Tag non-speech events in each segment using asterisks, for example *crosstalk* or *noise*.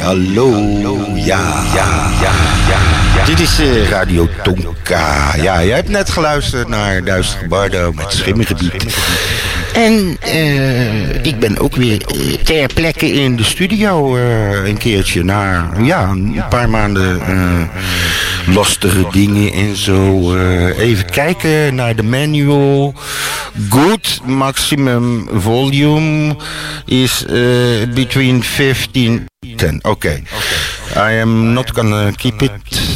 hallo, ja, ja, ja, ja. Dit is eh, Radio Tonka. Ja, jij hebt net geluisterd naar Duistere Bardo met Schimmelgebied. En eh, ik ben ook weer eh, ter plekke in de studio een keertje na ja, een paar maanden lastige dingen en zo. Eh, even kijken naar de manual. Good maximum volume is uh, between 15 en 10. Oké. Okay. I am not gonna keep it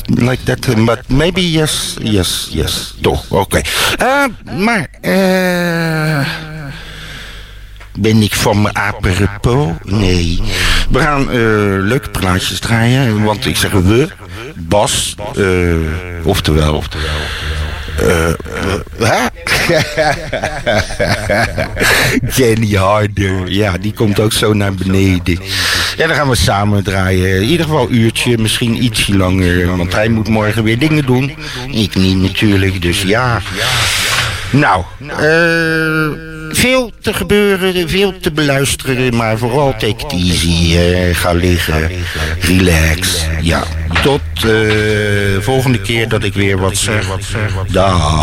like that, but maybe yes, yes, yes. Toch, oké. Okay. Maar... eh ben ik van mijn apropos? Nee. We gaan uh, leuke plaatjes draaien, want ik zeg we. Bas, uh, oftewel. Uh. *laughs* Jenny Harder. Ja, die komt ook zo naar beneden. Ja, dan gaan we samen draaien. In ieder geval een uurtje, misschien ietsje langer. Want hij moet morgen weer dingen doen. Ik niet natuurlijk, dus ja. Nou, eh veel te gebeuren, veel te beluisteren, maar vooral take easy. Eh, ga liggen, relax. Ja, tot de volgende keer dat ik weer wat zeg. Dag.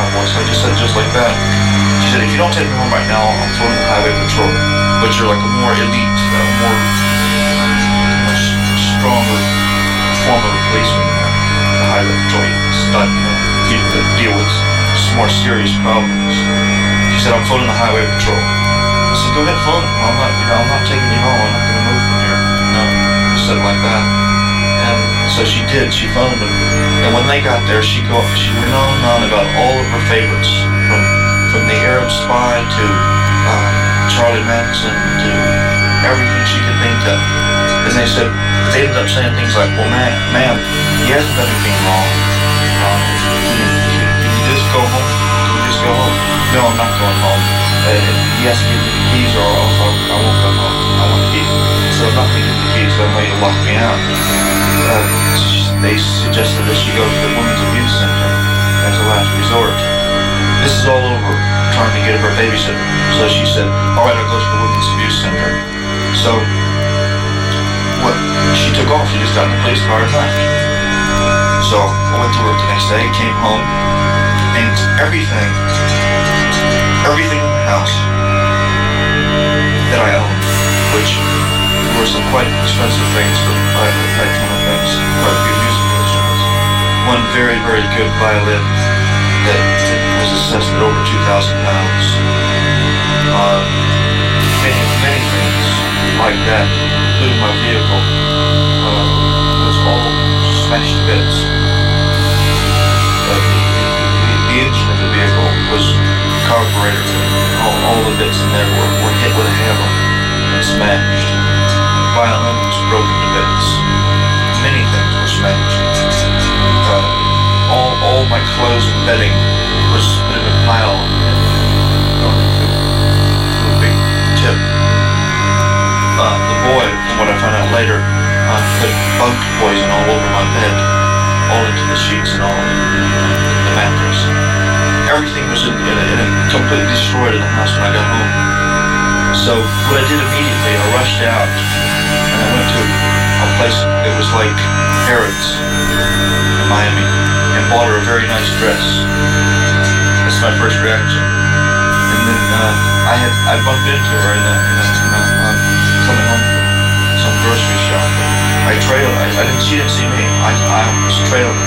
I just said just like that. She said, if you don't take me home right now, I'm throwing the highway patrol. But you're like a more elite, uh, more, stronger form of policeman. The highway patrol, you stunt, you know, people that deal with more serious problems. She said, I'm phoning the highway patrol. I said, go ahead, phone. I'm not, you know, I'm not taking you home. I'm not going to move from here. No, I said it like that. So she did. She phoned them. And when they got there, she go, she went on and on about all of her favorites, from from the Arab Spy to uh, Charlie Manson to everything she could think of. And they said they ended up saying things like, "Well, ma'am, ma'am he hasn't done anything wrong. Um, can you just go home? Can you just go home? No, I'm not going home. Uh, he has to give me the keys, or else I, I won't come home. I want to keep." so nothing in the future may lock me out. Uh, they suggested that she go to the Women's Abuse Center as a last resort. This is all over trying to get her babysitter. So she said, all right, I'll go to the Women's Abuse Center. So what? She took off. She just got in the police car and left. So I went to work the next day, came home, and everything, everything in the house that I owned, which were some quite expensive things, but quite I kind of things, quite a few musical instruments. One very, very good violin that was assessed at over 2,000 pounds. Uh, many, many things like that, including my vehicle, uh, was all smashed to bits. Uh, the, the, the engine of the vehicle was carbureted. all, all the bits in there were, were hit with a hammer and smashed. Violin broken to bits. Many things were smashed. Uh, all, all my clothes and bedding was in a pile into, a big tip. Uh, the boy, from what I found out later, uh, put bug poison all over my bed, all into the sheets and all in the mattress. Everything was in, in, a, in a completely destroyed in the house when I got home. So what I did immediately, I rushed out I went to a place that was like Harrods in Miami and bought her a very nice dress. That's my first reaction. And then uh, I had I bumped into her in a, in a, in um, coming home from some grocery shop. I trailed. I, I didn't. She didn't see me. I, I was trailing.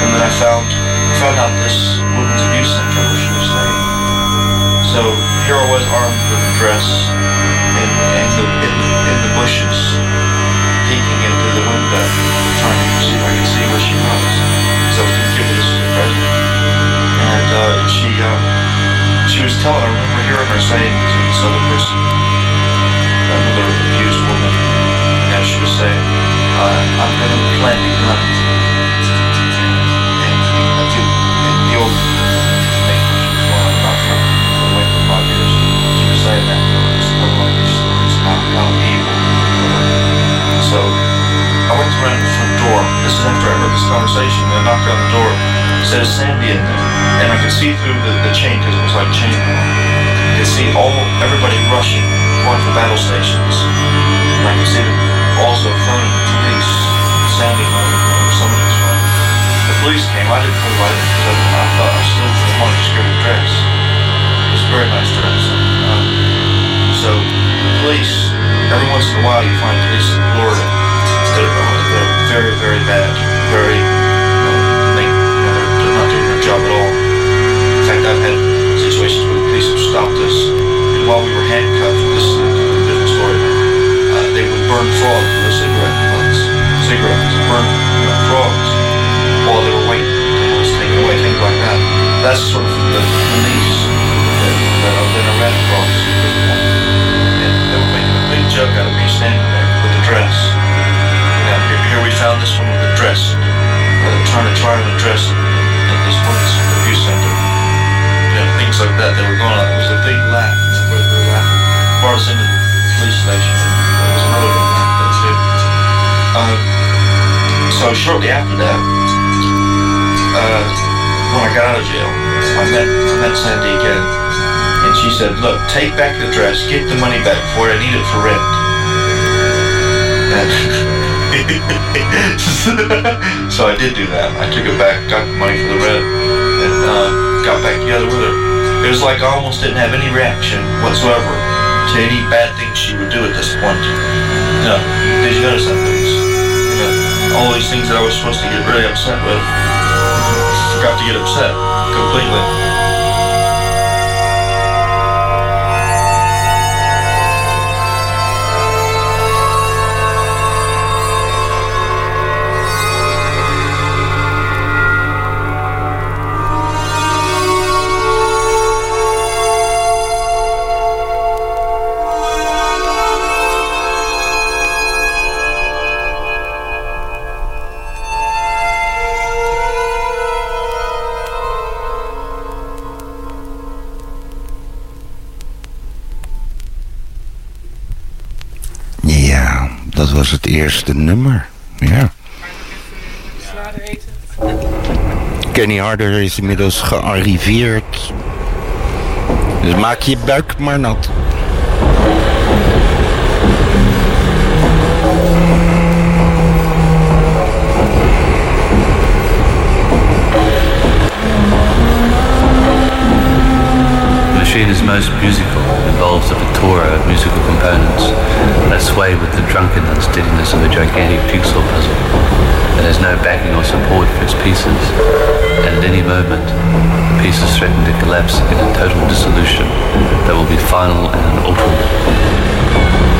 And then I found found out this women's abuse center where she was. So here I was armed with a dress and, and the, in, in the bushes, peeking into the window, trying to see if I could see where she was. So I was this as a present. And uh, she, uh, she was telling, I remember hearing her saying to this other person, another abused woman, and she was saying, uh, I'm going to plant a gun. Door. This is after I heard this conversation. I knocked on the door. It said, "Is Sandy in there?" And I could see through the, the chain because it was like chain mail. I could see all everybody rushing, going for battle stations. And I could see them also the police. Sandy phone or somebody was phoning. The police came. I didn't know why because I, thought I still wanted to secure the dress. It was a very nice dress. Um, so the police, every once in a while, you find police in Florida that very, very bad, very, they, you know, they're, not doing their job at all. In fact, I've had situations where the police have stopped us, and while we were handcuffed, this is a different story now, uh, they would burn frogs with cigarette butts, cigarettes, burn you know, frogs while they were waiting to have away, things like that. That's sort of the police that, I've been around point and they were making a big joke out of me standing there with the dress. Here, we found this one with the dress, uh, trying to try on the dress at this women's abuse center. You know, things like that. They were going on. It was a big laugh. Where they were laughing. Brought us into the police station. There was another big laugh too. Uh, so shortly after that, uh, when I got out of jail, I met I met Sandy again. And she said, look, take back the dress, get the money back for it, I need it for rent. *laughs* And *laughs* so I did do that. I took it back, got the money for the rent, and uh, got back together with her. It was like I almost didn't have any reaction whatsoever to any bad things she would do at this point. Know, did you notice that things? You know, all these things that I was supposed to get really upset with, forgot to get upset completely. Was het eerste nummer. Ja. Kenny Harder is inmiddels gearriveerd. Dus maak je buik maar nat. Machine is most musical, involves a plethora of musical components that sway with the drunken unsteadiness of a gigantic jigsaw puzzle. that has no backing or support for its pieces, and at any moment, the pieces threaten to collapse in a total dissolution that will be final and unalterable.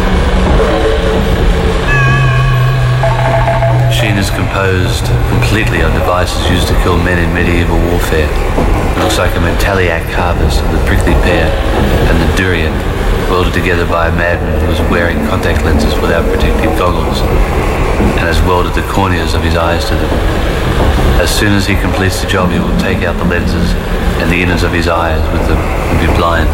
Machine is composed completely of devices used to kill men in medieval warfare. It looks like a Mentaliac harvest of the prickly pear and the durian, welded together by a madman who is wearing contact lenses without protective goggles, and has welded the corneas of his eyes to them. As soon as he completes the job, he will take out the lenses and the innards of his eyes with them and be blind.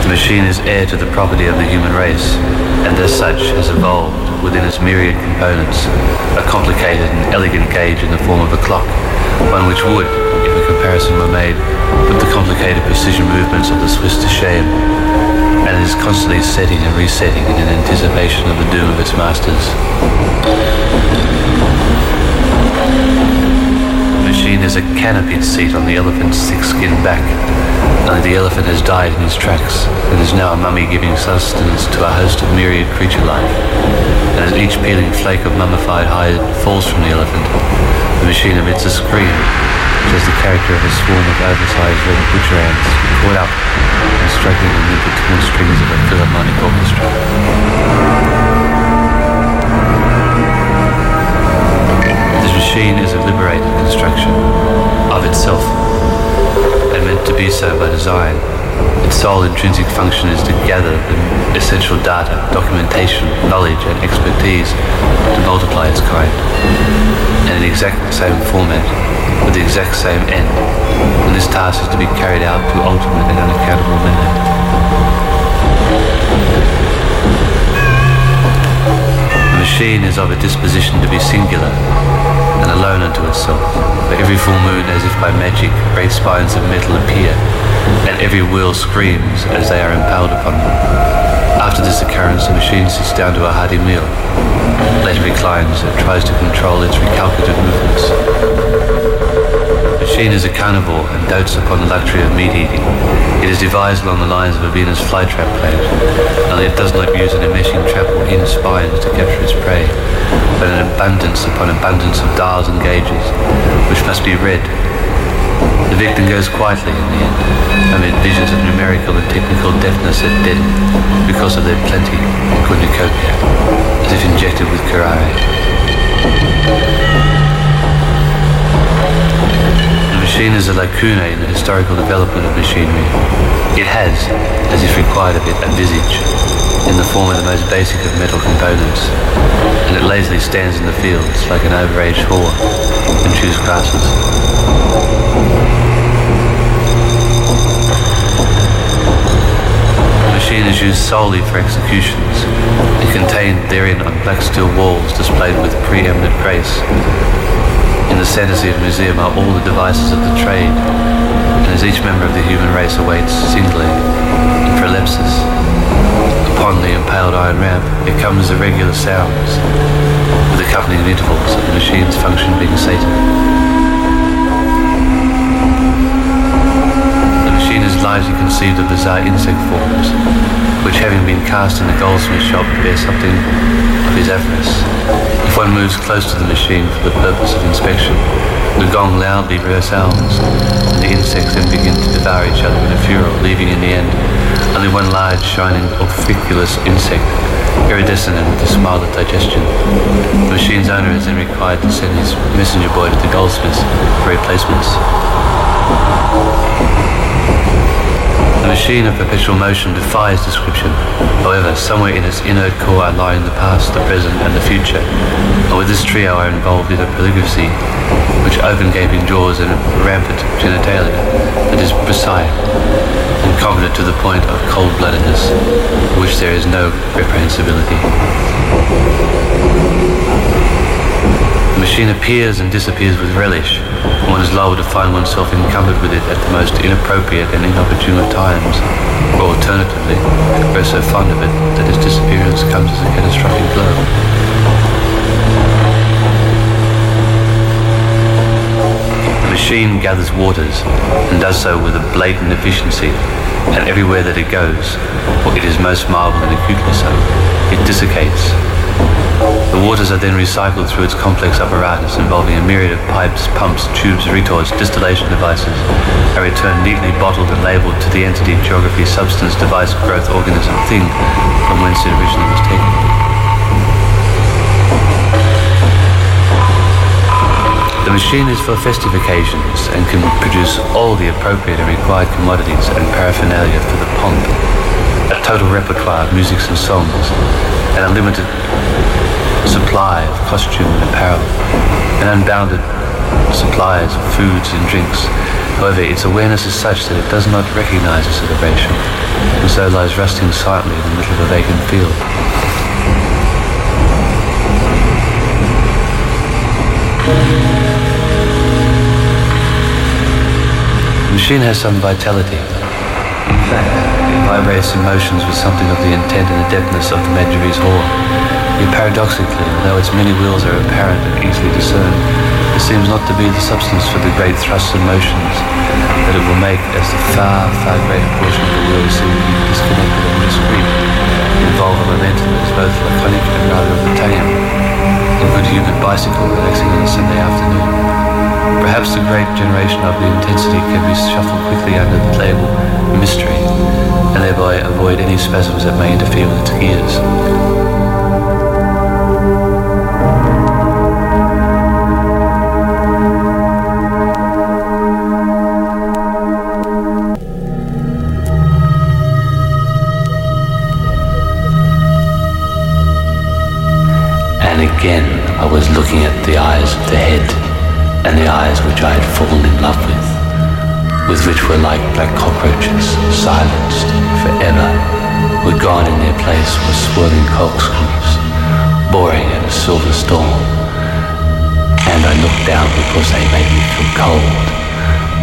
The machine is heir to the property of the human race, and as such has evolved within its myriad components a complicated and elegant gauge in the form of a clock, one which would, if a comparison were made, put the complicated precision movements of the Swiss to shame, and is constantly setting and resetting in anticipation of the doom of its masters. Machine is a canopied seat on the elephant's thick-skinned back, only the elephant has died in his tracks and is now a mummy giving sustenance to a host of myriad creature life. And as each peeling flake of mummified hide falls from the elephant, the machine emits a scream, which has the character of a swarm of oversized red butcher ants caught up and struggling amid the torn strings of a philharmonic orchestra. Machine is a liberated construction of itself and meant to be so by design. Its sole intrinsic function is to gather the essential data, documentation, knowledge, and expertise to multiply its kind. In the exact same format, with the exact same end. And this task is to be carried out to ultimate and unaccountable manner. The machine is of a disposition to be singular and alone unto itself. For every full moon, as if by magic, great spines of metal appear, and every wheel screams as they are impaled upon them. After this occurrence, the machine sits down to a hearty meal. Later reclines and tries to control its recalcitrant movements The machine is a carnivore and dotes upon the luxury of meat eating. It is devised along the lines of a Venus flytrap plant, only it does not use an enmeshing trap or in spines to capture its prey, but an abundance upon abundance of dials and gauges, which must be read. The victim goes quietly in the end, amid visions of numerical and technical deafness at dead because of their plenty and cornucopia, as if injected with curare The machine is a lacuna in the historical development of machinery. It has, as if required of it, a visage, in the form of the most basic of metal components, and it lazily stands in the fields like an overaged whore and chews grasses. The machine is used solely for executions and contained therein on black steel walls displayed with preeminent grace in the Centre of the Museum are all the devices of the trade, and as each member of the human race awaits singly, in prolepsis, upon the impaled iron ramp, there comes irregular sounds, with accompanying intervals of the machine's function being sated. The machine is largely conceived of bizarre insect forms, which having been cast in the goldsmith shop bear something of his avarice. If one moves close to the machine for the purpose of inspection, the gong loudly resounds, and the insects then begin to devour each other in a furor, leaving in the end only one large, shining, orficulous insect, iridescent and with a smile of digestion. The machine's owner is then required to send his messenger boy to the goldsmiths for replacements. The machine of perpetual motion defies description. However, somewhere in its inert core are lying the past, the present, and the future. And with this trio I am involved in a polygraphy, which open gaping jaws and rampant genitalia that is precise and confident to the point of cold-bloodedness, which there is no reprehensibility. Machine appears and disappears with relish, one is liable to find oneself encumbered with it at the most inappropriate and inopportune of times, or alternatively, grow so fond of it that its disappearance comes as a catastrophic blow. The machine gathers waters and does so with a blatant efficiency and everywhere that it goes, or it is most marble and acutely so, it desiccates. The waters are then recycled through its complex apparatus involving a myriad of pipes, pumps, tubes, retorts, distillation devices, are returned neatly bottled and labeled to the entity, geography, substance, device, growth, organism, thing from whence it originally was taken. The machine is for festive occasions and can produce all the appropriate and required commodities and paraphernalia for the pomp. A total repertoire of musics and songs, an unlimited supply of costume and apparel, an unbounded supplies of foods and drinks. However, its awareness is such that it does not recognize a celebration, and so lies rusting silently in the middle of a vacant field. The machine has some vitality. In fact, it vibrates emotions with something of the intent and adeptness of the Medjugorje's whore. Yet paradoxically, although its many wheels are apparent and easily discerned, it seems not to be the substance for the great thrusts and motions that it will make as the far, far greater portion of the wheel seem to be disconnected and discrete, involve a momentum that is both laconic and rather of the tame, a good humoured bicycle relaxing on a Sunday afternoon. Perhaps the great generation of the intensity can be shuffled quickly under the label mystery, and thereby avoid any spasms that may interfere with its gears. And again I was looking at the eyes of the head and the eyes which I had fallen in love with, with which were like black cockroaches, silenced forever, were gone in their place were swirling corkscrews, boring at a silver storm. And I looked down because they made me feel cold,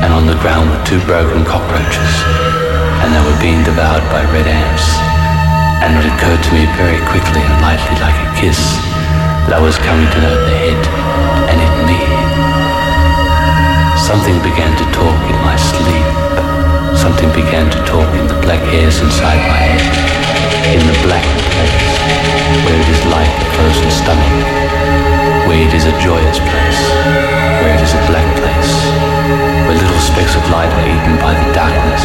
and on the ground were two broken cockroaches, and they were being devoured by red ants. And it occurred to me very quickly and lightly like a kiss that I was coming to know the head and it me Something began to talk in my sleep. Something began to talk in the black hairs inside my head. In the black place, where it is like a frozen stomach. Where it is a joyous place. Where it is a black place. Where little specks of light are eaten by the darkness.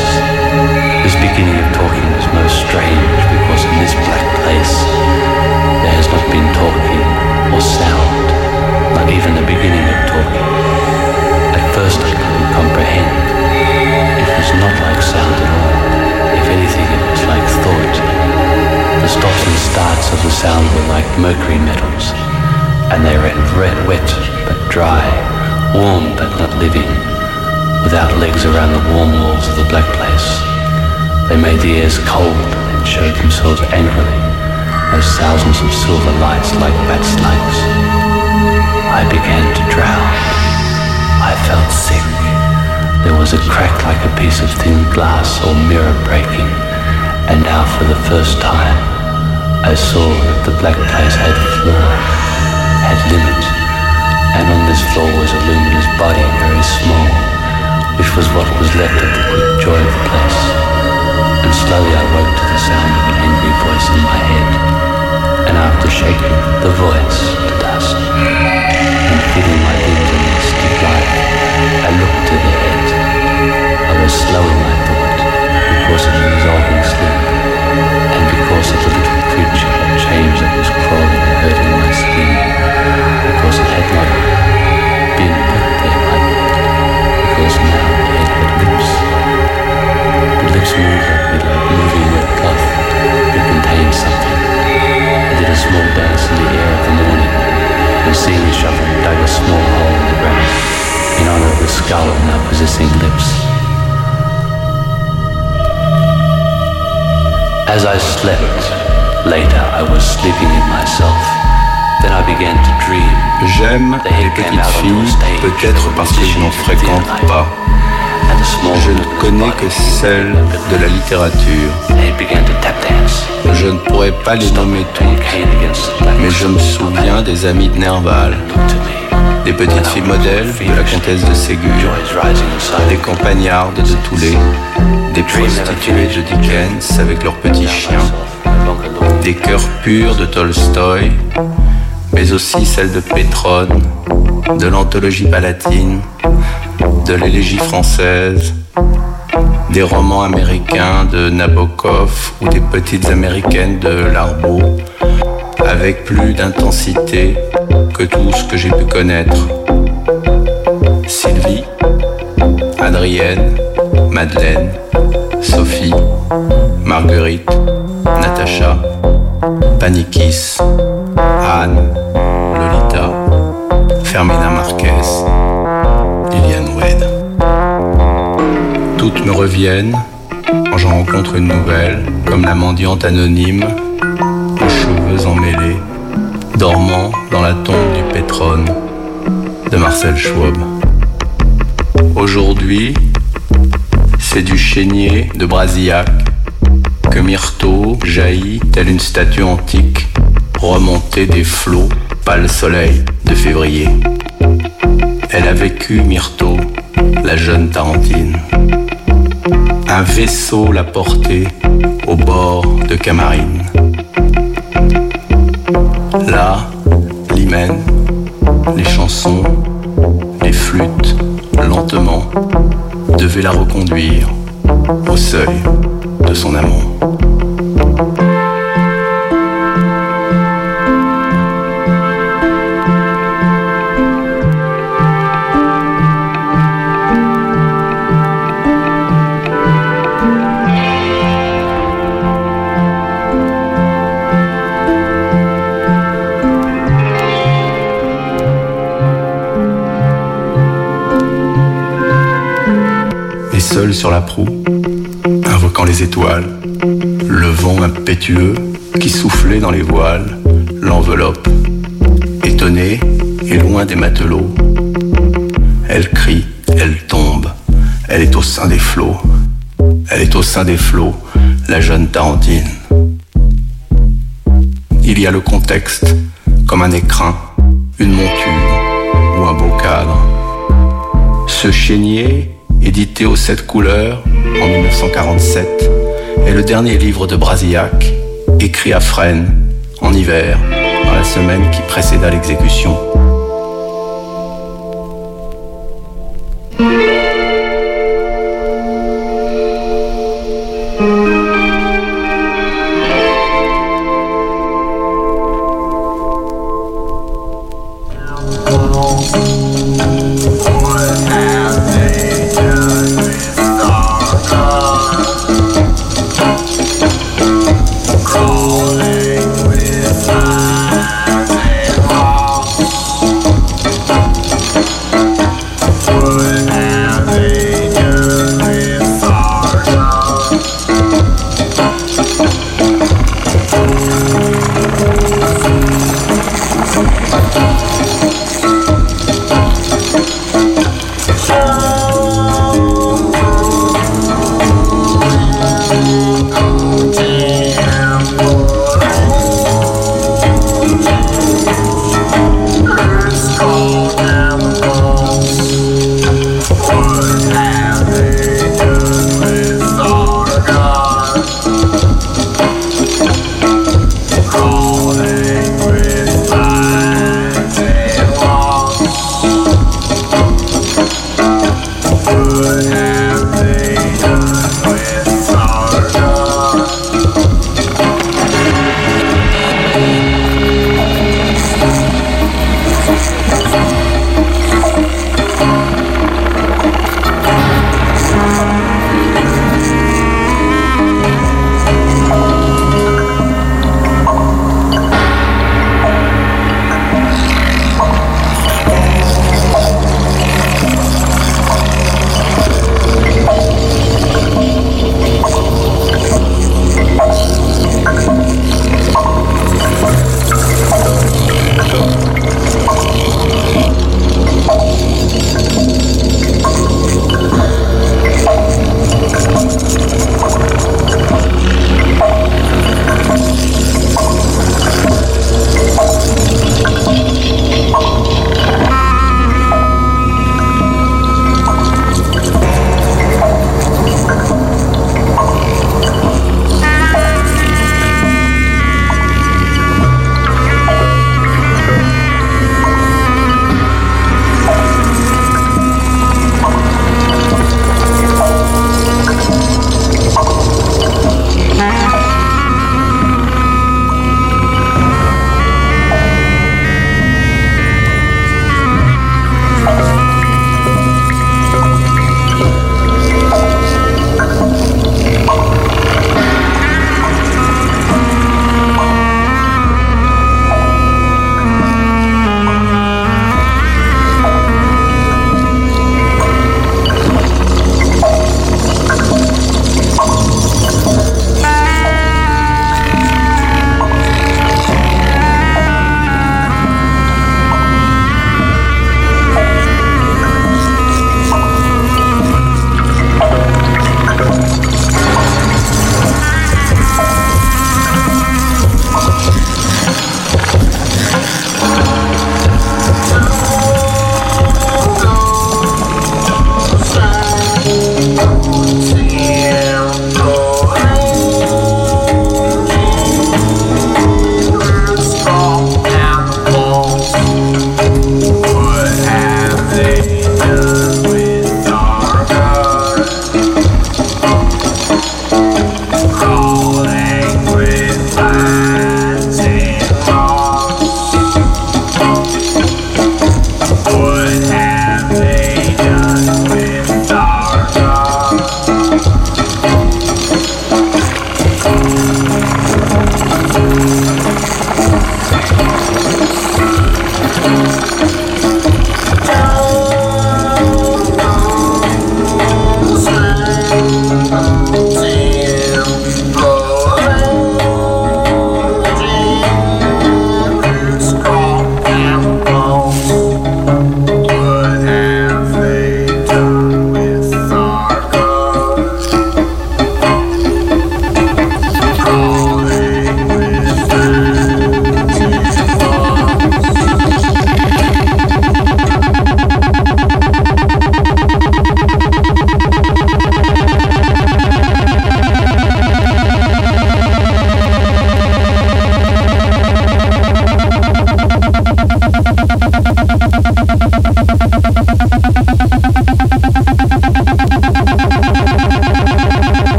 This beginning of talking is most strange because in this black place there has not been talking or sound. Not even the beginning of talking first I couldn't comprehend. It was not like sound at all. If anything, it was like thought. The stops and starts of the sound were like mercury metals, and they ran red, wet but dry, warm but not living, without legs around the warm walls of the black place. They made the ears cold and showed themselves angrily as thousands of silver lights like bat slugs. I began to drown. I felt sick. There was a crack like a piece of thin glass or mirror breaking, and now for the first time I saw that the black place had floor, had limit, and on this floor was a luminous body very small, which was what was left of the quick joy of the place. And slowly I woke to the sound of an angry voice in my head, and after shaking the voice to dust, and feeling my I looked to the head. I was slow in my thought because of the resolving sleep and because of the little creature of change that was crawling and hurting my skin because it had not been put there by me because now it had lips. The lips moved at me like moving wet cloth that contained something. I did a small dance in the air of the morning and seeing me shuffle dug a small possessing lips. As I slept, later I was sleeping in myself. Then I began to dream. J'aime les petites filles, peut-être parce que je n'en fréquente pas. Je ne connais que celles de la littérature. Je ne pourrais pas les nommer toutes, mais je me souviens des amis de Nerval. Des petites filles modèles de la comtesse de Ségur, des campagnardes de Toulé, des prostituées de Dickens avec leurs petits chiens, des cœurs purs de Tolstoï, mais aussi celles de Pétrone, de l'anthologie palatine, de l'élégie française, des romans américains de Nabokov ou des petites américaines de Larbeau, avec plus d'intensité que tout que j'ai pu connaître. Sylvie, Adrienne, Madeleine, Sophie, Marguerite, Natacha, Panikis, Anne, Lolita, Fermina Marquez, Liliane Wade. Toutes me reviennent quand j'en rencontre une nouvelle, comme la mendiante anonyme, aux cheveux emmêlés, dormant dans la tombe du Pétrone de Marcel Schwab. Aujourd'hui, c'est du chénier de Brasillac que Myrto jaillit telle une statue antique remontée des flots pâle soleil de février. Elle a vécu Myrto, la jeune Tarentine. Un vaisseau l'a portée au bord de Camarine. Là, l'hymen, les chansons, les flûtes, lentement, devaient la reconduire au seuil de son amour. Sur la proue, invoquant les étoiles, le vent impétueux qui soufflait dans les voiles, l'enveloppe, étonnée et loin des matelots. Elle crie, elle tombe, elle est au sein des flots, elle est au sein des flots, la jeune Tarentine. Il y a le contexte, comme un écrin, une monture ou un beau cadre. Ce chénier édité aux sept couleurs en 1947, est le dernier livre de Brasillac, écrit à Fresnes, en hiver, dans la semaine qui précéda l'exécution.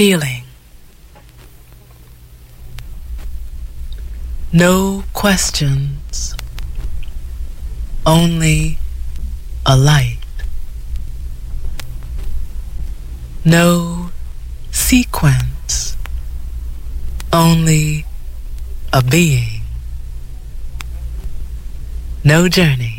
Feeling. No questions, only a light. No sequence, only a being. No journey,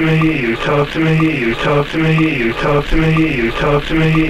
to me, you talk to me, you talk to me, you talk to me, you talk to me,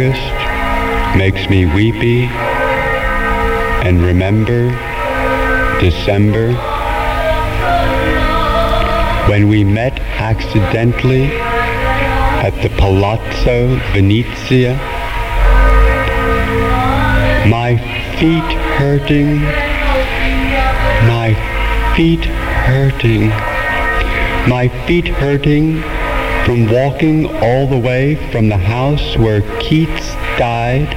August makes me weepy and remember December when we met accidentally at the Palazzo Venezia. My feet hurting, my feet hurting, my feet hurting from walking all the way from the house where Keats died,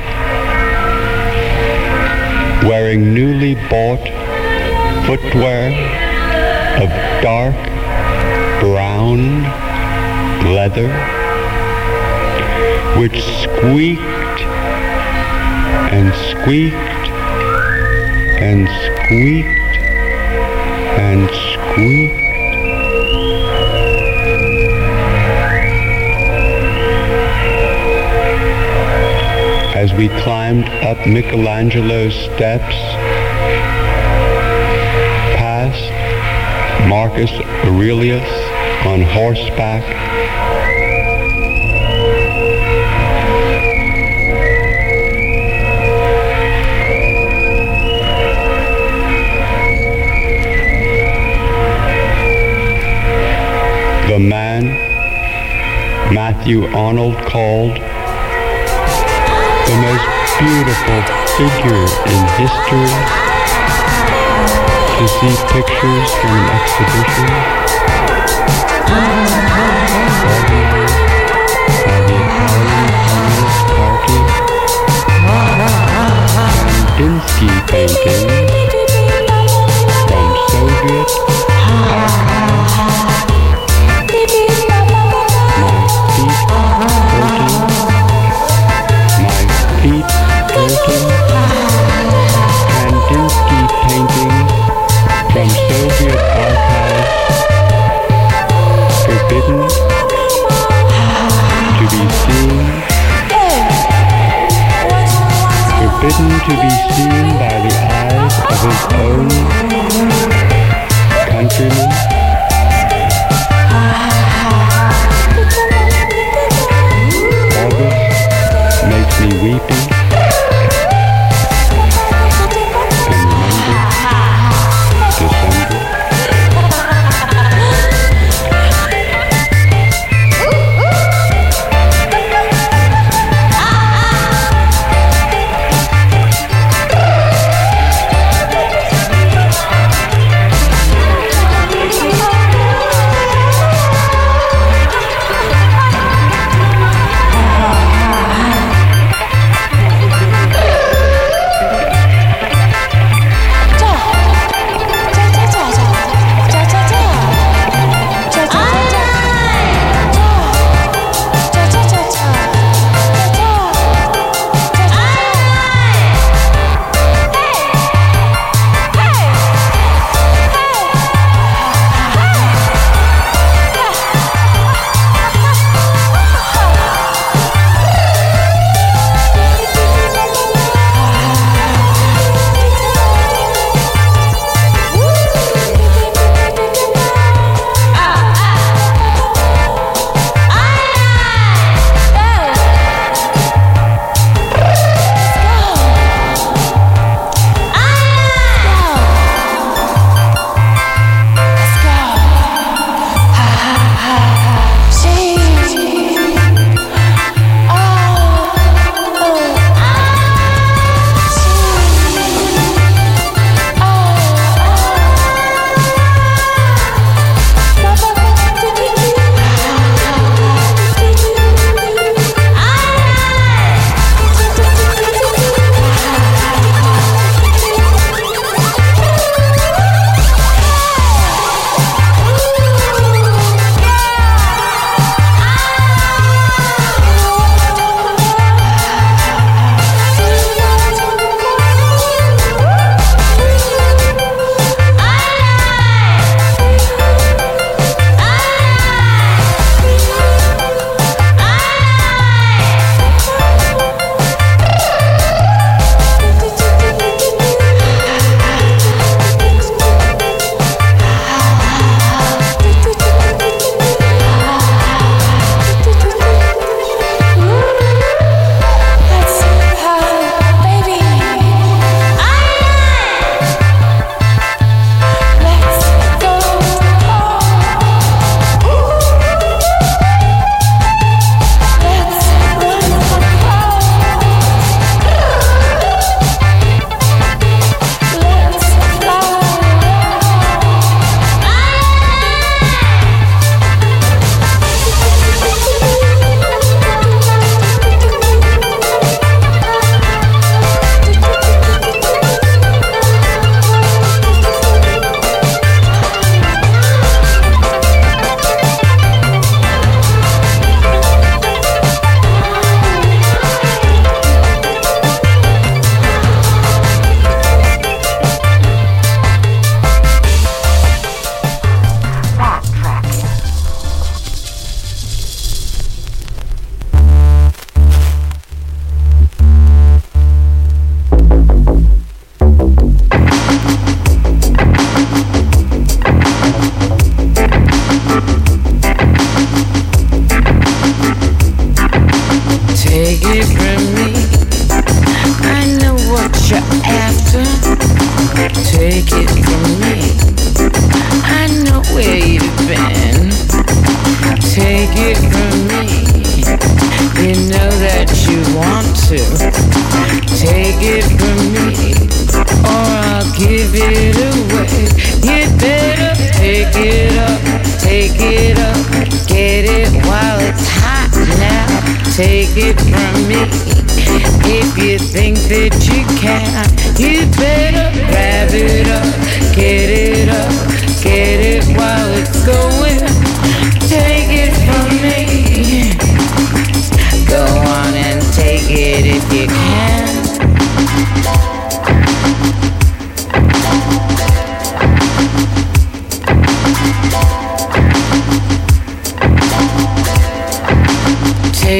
wearing newly bought footwear of dark brown leather, which squeaked and squeaked and squeaked and squeaked. as we climbed up Michelangelo's steps, past Marcus Aurelius on horseback, the man Matthew Arnold called the most beautiful figure in history, to see pictures from an exhibition.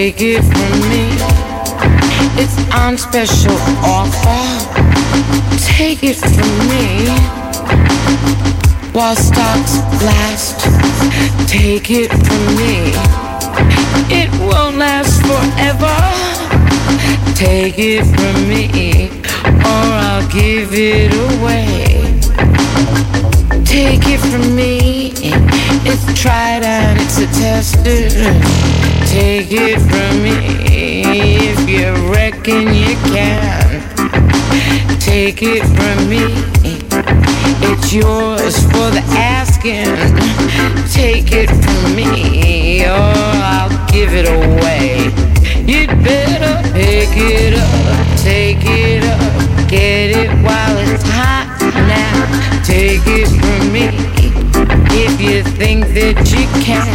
Take it from me. It's on special offer. Take it from me. While stocks last, take it from me. It won't last forever. Take it from me, or I'll give it away. Take it from me. It's tried and it's attested. Take it from me if you reckon you can. Take it from me. It's yours for the asking. Take it from me, or I'll give it away. You'd better pick it up, take it up, get it while it's hot now. Take it from me. If you think that you can,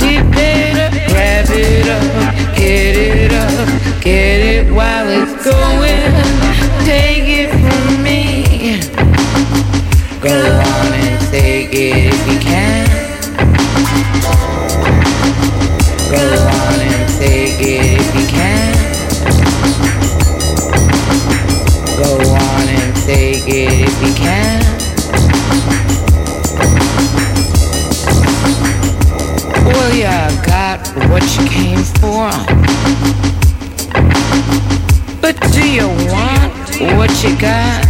you better grab it up, get it up, get it while it's going. Take it from me. Go on and take it if you can. what you came for. But do you want what you got?